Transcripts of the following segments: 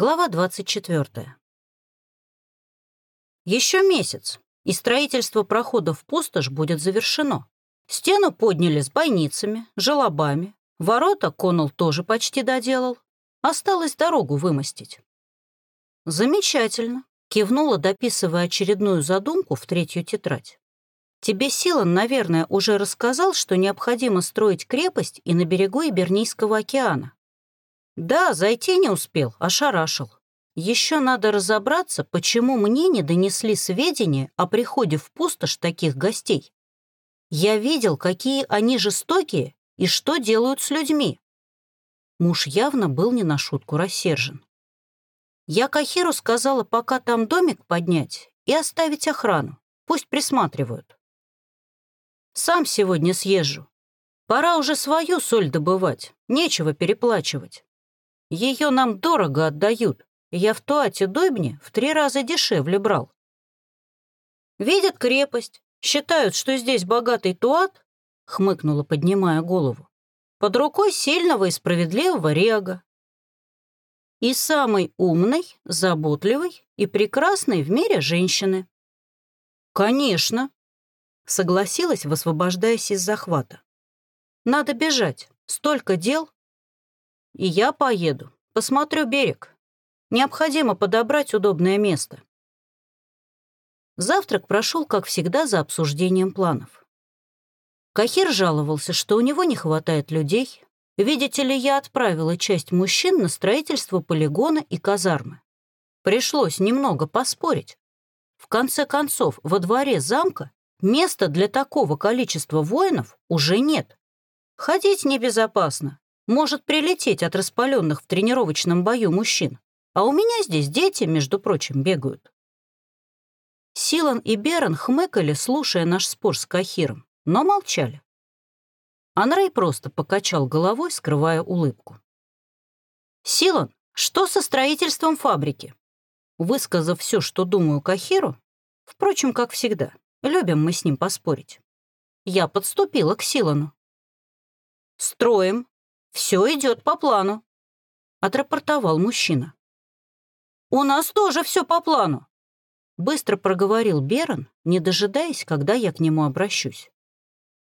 Глава 24. Еще месяц, и строительство прохода в пустошь будет завершено. Стену подняли с бойницами, желобами. Ворота Коннелл тоже почти доделал. Осталось дорогу вымостить. Замечательно, кивнула, дописывая очередную задумку в третью тетрадь. Тебе Силан, наверное, уже рассказал, что необходимо строить крепость и на берегу Ибернийского океана. Да, зайти не успел, ошарашил. Еще надо разобраться, почему мне не донесли сведения о приходе в пустошь таких гостей. Я видел, какие они жестокие и что делают с людьми. Муж явно был не на шутку рассержен. Я Кахиру сказала пока там домик поднять и оставить охрану. Пусть присматривают. Сам сегодня съезжу. Пора уже свою соль добывать, нечего переплачивать. Ее нам дорого отдают. Я в Туате Дойбне в три раза дешевле брал. Видят крепость, Считают, что здесь богатый туат, хмыкнула, поднимая голову, под рукой сильного и справедливого рега. И самой умной, заботливой и прекрасной в мире женщины. Конечно, согласилась, высвобождаясь из захвата. Надо бежать, столько дел. И я поеду, посмотрю берег. Необходимо подобрать удобное место. Завтрак прошел, как всегда, за обсуждением планов. Кахир жаловался, что у него не хватает людей. Видите ли, я отправила часть мужчин на строительство полигона и казармы. Пришлось немного поспорить. В конце концов, во дворе замка места для такого количества воинов уже нет. Ходить небезопасно. Может прилететь от распаленных в тренировочном бою мужчин. А у меня здесь дети, между прочим, бегают. Силан и Берон хмыкали, слушая наш спор с Кахиром, но молчали. Анрей просто покачал головой, скрывая улыбку. «Силан, что со строительством фабрики?» Высказав все, что думаю Кахиру, впрочем, как всегда, любим мы с ним поспорить, я подступила к Силану. «Строим. Все идет по плану», — отрапортовал мужчина. «У нас тоже все по плану», Быстро проговорил Берон, не дожидаясь, когда я к нему обращусь.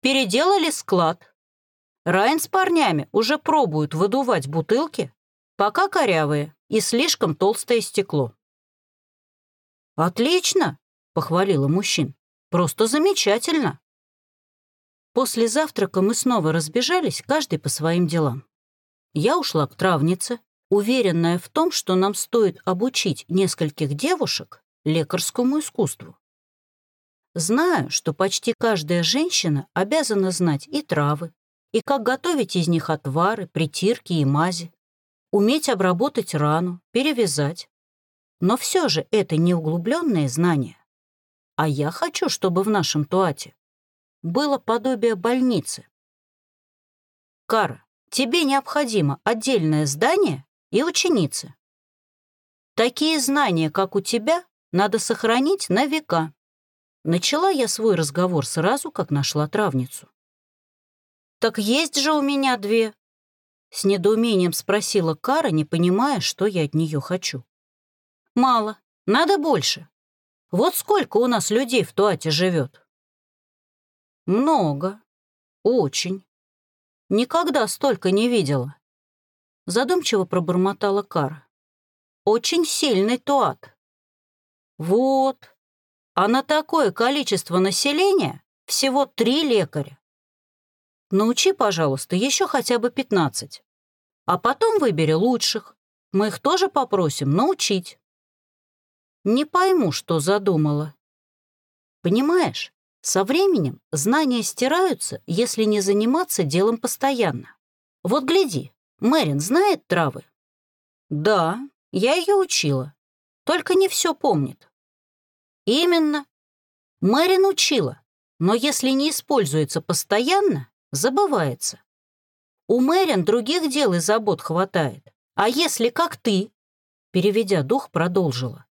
«Переделали склад. Райн с парнями уже пробуют выдувать бутылки, пока корявые и слишком толстое стекло». «Отлично!» — похвалила мужчин. «Просто замечательно!» После завтрака мы снова разбежались, каждый по своим делам. Я ушла к травнице, уверенная в том, что нам стоит обучить нескольких девушек лекарскому искусству. Знаю, что почти каждая женщина обязана знать и травы, и как готовить из них отвары, притирки и мази, уметь обработать рану, перевязать. Но все же это не углубленные знания. А я хочу, чтобы в нашем туате было подобие больницы. Кара, тебе необходимо отдельное здание и ученицы. Такие знания, как у тебя, надо сохранить на века. Начала я свой разговор сразу, как нашла травницу. «Так есть же у меня две!» С недоумением спросила Кара, не понимая, что я от нее хочу. «Мало. Надо больше. Вот сколько у нас людей в Туате живет?» «Много. Очень. Никогда столько не видела». Задумчиво пробормотала Кара. «Очень сильный Туат. Вот. А на такое количество населения всего три лекаря. Научи, пожалуйста, еще хотя бы 15. А потом выбери лучших. Мы их тоже попросим научить. Не пойму, что задумала. Понимаешь, со временем знания стираются, если не заниматься делом постоянно. Вот гляди, Мэрин знает травы? Да, я ее учила, только не все помнит. Именно. Мэрин учила, но если не используется постоянно, забывается. У Мэрин других дел и забот хватает. А если как ты, переведя дух, продолжила.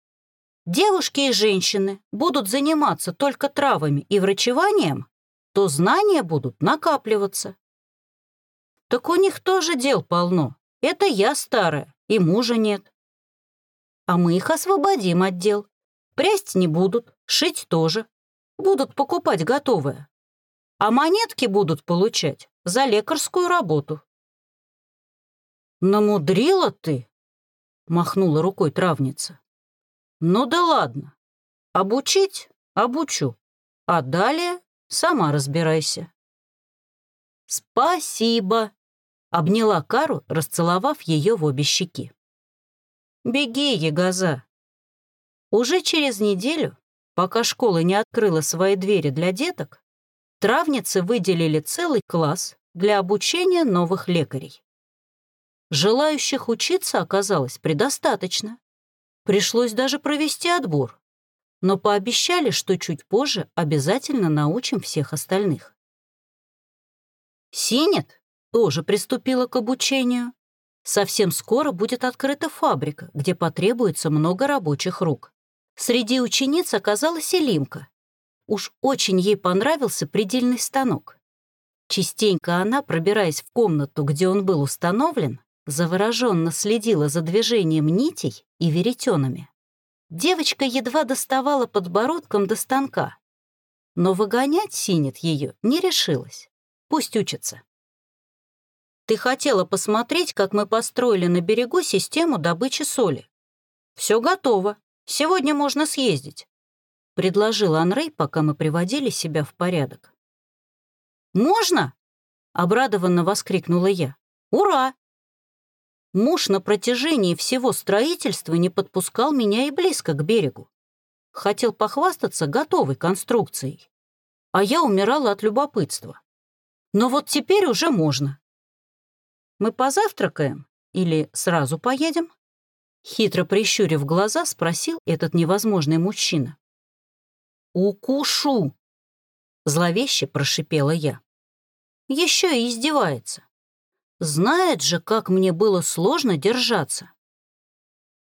Девушки и женщины будут заниматься только травами и врачеванием, то знания будут накапливаться. Так у них тоже дел полно. Это я старая, и мужа нет. а мы их освободим от дел. Прясть не будут, шить тоже. Будут покупать готовое. А монетки будут получать за лекарскую работу. «Намудрила ты?» — махнула рукой травница. «Ну да ладно. Обучить — обучу. А далее сама разбирайся». «Спасибо!» — обняла Кару, расцеловав ее в обе щеки. «Беги, Ягоза!» Уже через неделю, пока школа не открыла свои двери для деток, травницы выделили целый класс для обучения новых лекарей. Желающих учиться оказалось предостаточно. Пришлось даже провести отбор, но пообещали, что чуть позже обязательно научим всех остальных. Синет тоже приступила к обучению. Совсем скоро будет открыта фабрика, где потребуется много рабочих рук. Среди учениц оказалась и Лимка. Уж очень ей понравился предельный станок. Частенько она, пробираясь в комнату, где он был установлен, завороженно следила за движением нитей и веретенами. Девочка едва доставала подбородком до станка, но выгонять Синет ее не решилась. Пусть учится. Ты хотела посмотреть, как мы построили на берегу систему добычи соли. Все готово. Сегодня можно съездить. Предложил Анрей, пока мы приводили себя в порядок. «Можно?» — обрадованно воскликнула я. «Ура!» Муж на протяжении всего строительства не подпускал меня и близко к берегу. Хотел похвастаться готовой конструкцией. А я умирала от любопытства. Но вот теперь уже можно. Мы позавтракаем или сразу поедем? Хитро прищурив глаза, спросил этот невозможный мужчина. «Укушу!» — зловеще прошипела я. Еще и издевается. Знает же, как мне было сложно держаться.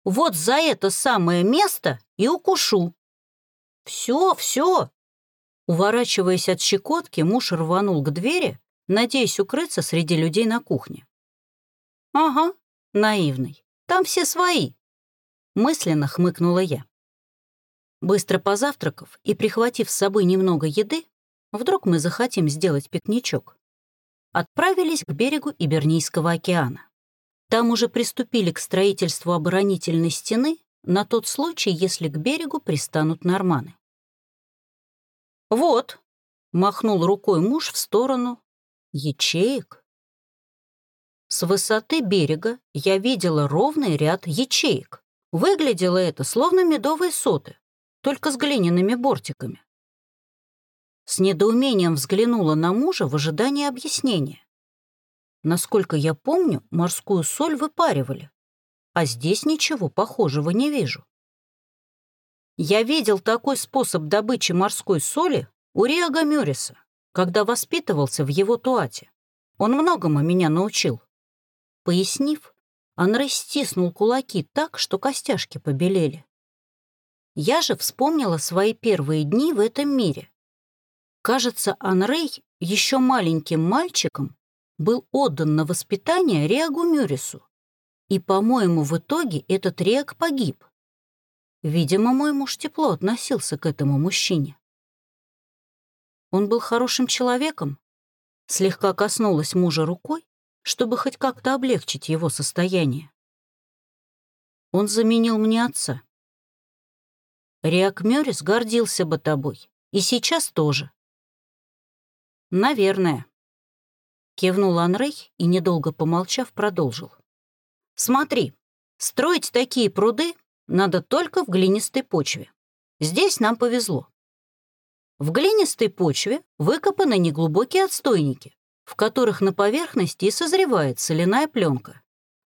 Вот за это самое место и укушу. Все, все. Уворачиваясь от щекотки, муж рванул к двери, надеясь укрыться среди людей на кухне. Ага, наивный. Там все свои. Мысленно хмыкнула я. Быстро позавтракав и прихватив с собой немного еды, вдруг мы захотим сделать пикничок отправились к берегу Ибернийского океана. Там уже приступили к строительству оборонительной стены на тот случай, если к берегу пристанут норманы. «Вот», — махнул рукой муж в сторону ячеек. С высоты берега я видела ровный ряд ячеек. Выглядело это словно медовые соты, только с глиняными бортиками. С недоумением взглянула на мужа в ожидании объяснения. Насколько я помню, морскую соль выпаривали, а здесь ничего похожего не вижу. Я видел такой способ добычи морской соли у Риага Мюриса, когда воспитывался в его туате. Он многому меня научил. Пояснив, Анрей стиснул кулаки так, что костяшки побелели. Я же вспомнила свои первые дни в этом мире Кажется, Анрей еще маленьким мальчиком был отдан на воспитание Реагу Мюрису. И, по-моему, в итоге этот Реаг погиб. Видимо, мой муж тепло относился к этому мужчине. Он был хорошим человеком. Слегка коснулась мужа рукой, чтобы хоть как-то облегчить его состояние. Он заменил мне отца. Реак Мюрис гордился бы тобой, и сейчас тоже. «Наверное», — кивнул Анрей и, недолго помолчав, продолжил. «Смотри, строить такие пруды надо только в глинистой почве. Здесь нам повезло. В глинистой почве выкопаны неглубокие отстойники, в которых на поверхности и созревает соляная пленка.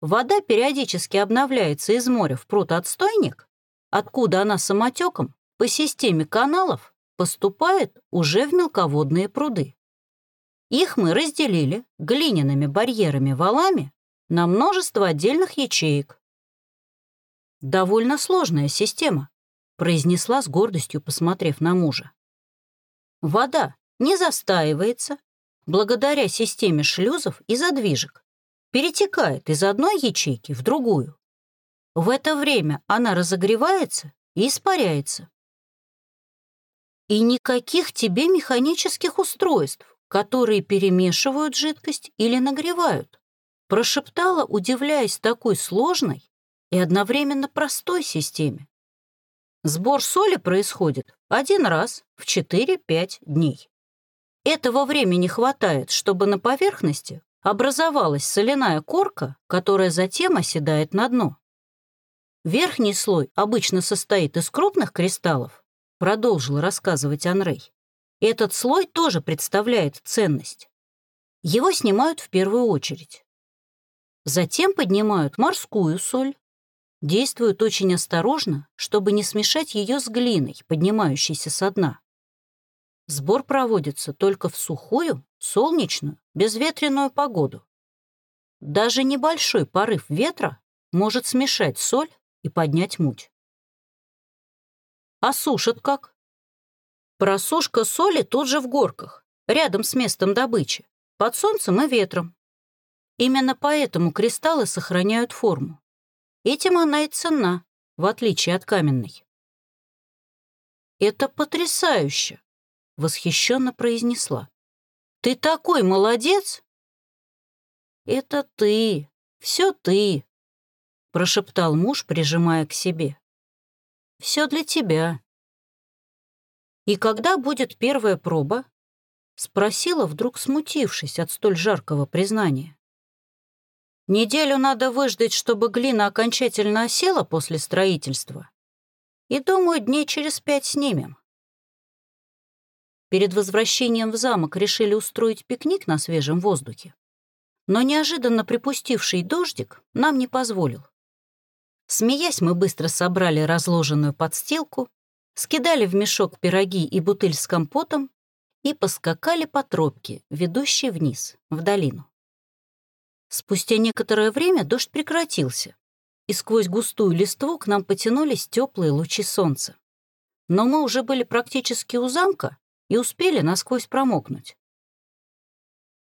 Вода периодически обновляется из моря в пруд-отстойник, откуда она самотеком по системе каналов поступает уже в мелководные пруды. Их мы разделили глиняными барьерами-валами на множество отдельных ячеек. «Довольно сложная система», — произнесла с гордостью, посмотрев на мужа. «Вода не застаивается благодаря системе шлюзов и задвижек, перетекает из одной ячейки в другую. В это время она разогревается и испаряется. И никаких тебе механических устройств, которые перемешивают жидкость или нагревают, прошептала, удивляясь такой сложной и одновременно простой системе. Сбор соли происходит один раз в 4-5 дней. Этого времени хватает, чтобы на поверхности образовалась соляная корка, которая затем оседает на дно. Верхний слой обычно состоит из крупных кристаллов, продолжил рассказывать Анрей. Этот слой тоже представляет ценность. Его снимают в первую очередь. Затем поднимают морскую соль, действуют очень осторожно, чтобы не смешать ее с глиной, поднимающейся со дна. Сбор проводится только в сухую, солнечную, безветренную погоду. Даже небольшой порыв ветра может смешать соль и поднять муть. А сушат как? Просушка соли тут же в горках, рядом с местом добычи, под солнцем и ветром. Именно поэтому кристаллы сохраняют форму. Этим она и ценна, в отличие от каменной. «Это потрясающе!» — восхищенно произнесла. «Ты такой молодец!» «Это ты, все ты!» — прошептал муж, прижимая к себе. «Все для тебя». «И когда будет первая проба?» — спросила, вдруг смутившись от столь жаркого признания. Неделю надо выждать, чтобы глина окончательно осела после строительства. И, думаю, дней через пять снимем. Перед возвращением в замок решили устроить пикник на свежем воздухе. Но неожиданно припустивший дождик нам не позволил. Смеясь, мы быстро собрали разложенную подстилку, скидали в мешок пироги и бутыль с компотом и поскакали по тропке, ведущей вниз, в долину. Спустя некоторое время дождь прекратился, и сквозь густую листву к нам потянулись теплые лучи солнца. Но мы уже были практически у замка и успели насквозь промокнуть.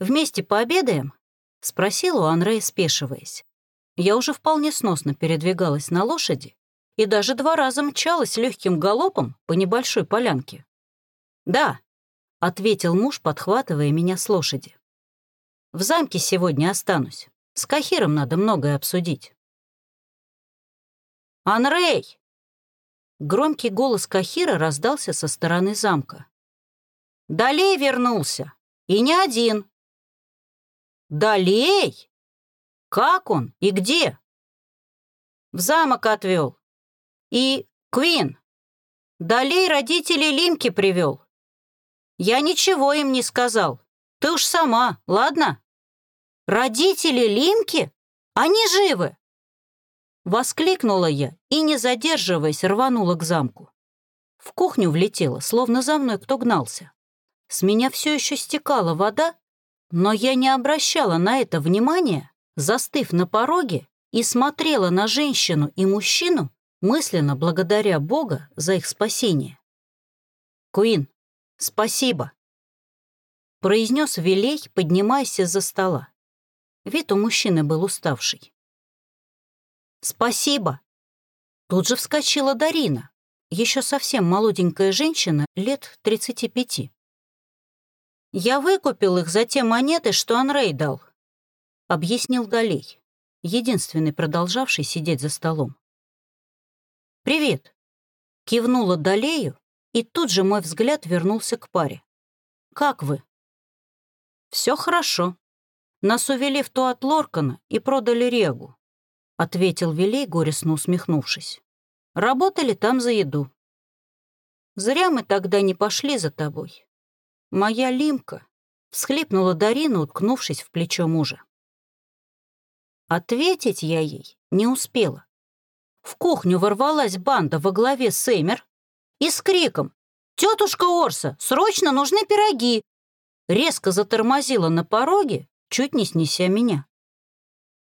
«Вместе пообедаем?» — спросила у Андрея, спешиваясь. Я уже вполне сносно передвигалась на лошади и даже два раза мчалась легким галопом по небольшой полянке. «Да», — ответил муж, подхватывая меня с лошади. В замке сегодня останусь. С Кахиром надо многое обсудить. «Анрей!» Громкий голос Кахира раздался со стороны замка. «Далей вернулся! И не один!» «Далей? Как он и где?» «В замок отвел. И Квин. Далей родителей Лимки привел. Я ничего им не сказал. Ты уж сама, ладно?» Родители Лимки? Они живы!» Воскликнула я и, не задерживаясь, рванула к замку. В кухню влетела, словно за мной кто гнался. С меня все еще стекала вода, но я не обращала на это внимания, застыв на пороге и смотрела на женщину и мужчину, мысленно благодаря Бога за их спасение. «Куин, спасибо!» произнес Вилей, поднимаясь из-за стола. Вид у мужчины был уставший. «Спасибо!» Тут же вскочила Дарина, еще совсем молоденькая женщина, лет 35. «Я выкупил их за те монеты, что Анрей дал», — объяснил Галей, единственный продолжавший сидеть за столом. «Привет!» — кивнула Далею, и тут же мой взгляд вернулся к паре. «Как вы?» «Все хорошо», нас увели в Туат Лоркана и продали Регу», — ответил Вилей, горестно усмехнувшись. «Работали там за еду. Зря мы тогда не пошли за тобой. Моя лимка», — всхлипнула Дарина, уткнувшись в плечо мужа. Ответить я ей не успела. В кухню ворвалась банда во главе с Эймер и с криком «Тетушка Орса, срочно нужны пироги!» резко затормозила на пороге чуть не снеся меня.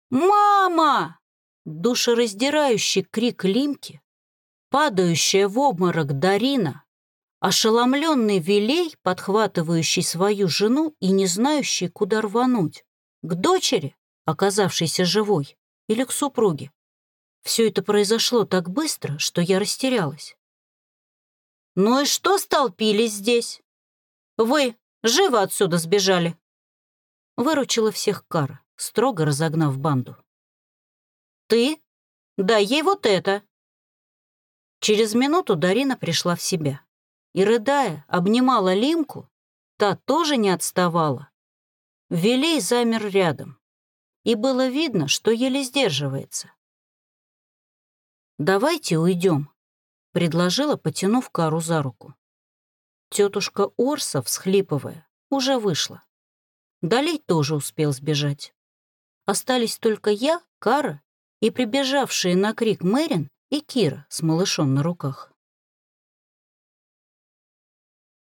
«Мама!» Душераздирающий крик Лимки, падающая в обморок Дарина, ошеломленный Вилей, подхватывающий свою жену и не знающий, куда рвануть, к дочери, оказавшейся живой, или к супруге. Все это произошло так быстро, что я растерялась. «Ну и что столпились здесь? Вы живо отсюда сбежали!» Выручила всех Кара, строго разогнав банду. «Ты? Дай ей вот это!» Через минуту Дарина пришла в себя и, рыдая, обнимала Лимку, та тоже не отставала. Велей замер рядом, и было видно, что еле сдерживается. «Давайте уйдем», — предложила, потянув Кару за руку. Тетушка Орса, всхлипывая, уже вышла. Далей тоже успел сбежать. Остались только я, Кара и прибежавшие на крик Мэрин и Кира с малышом на руках.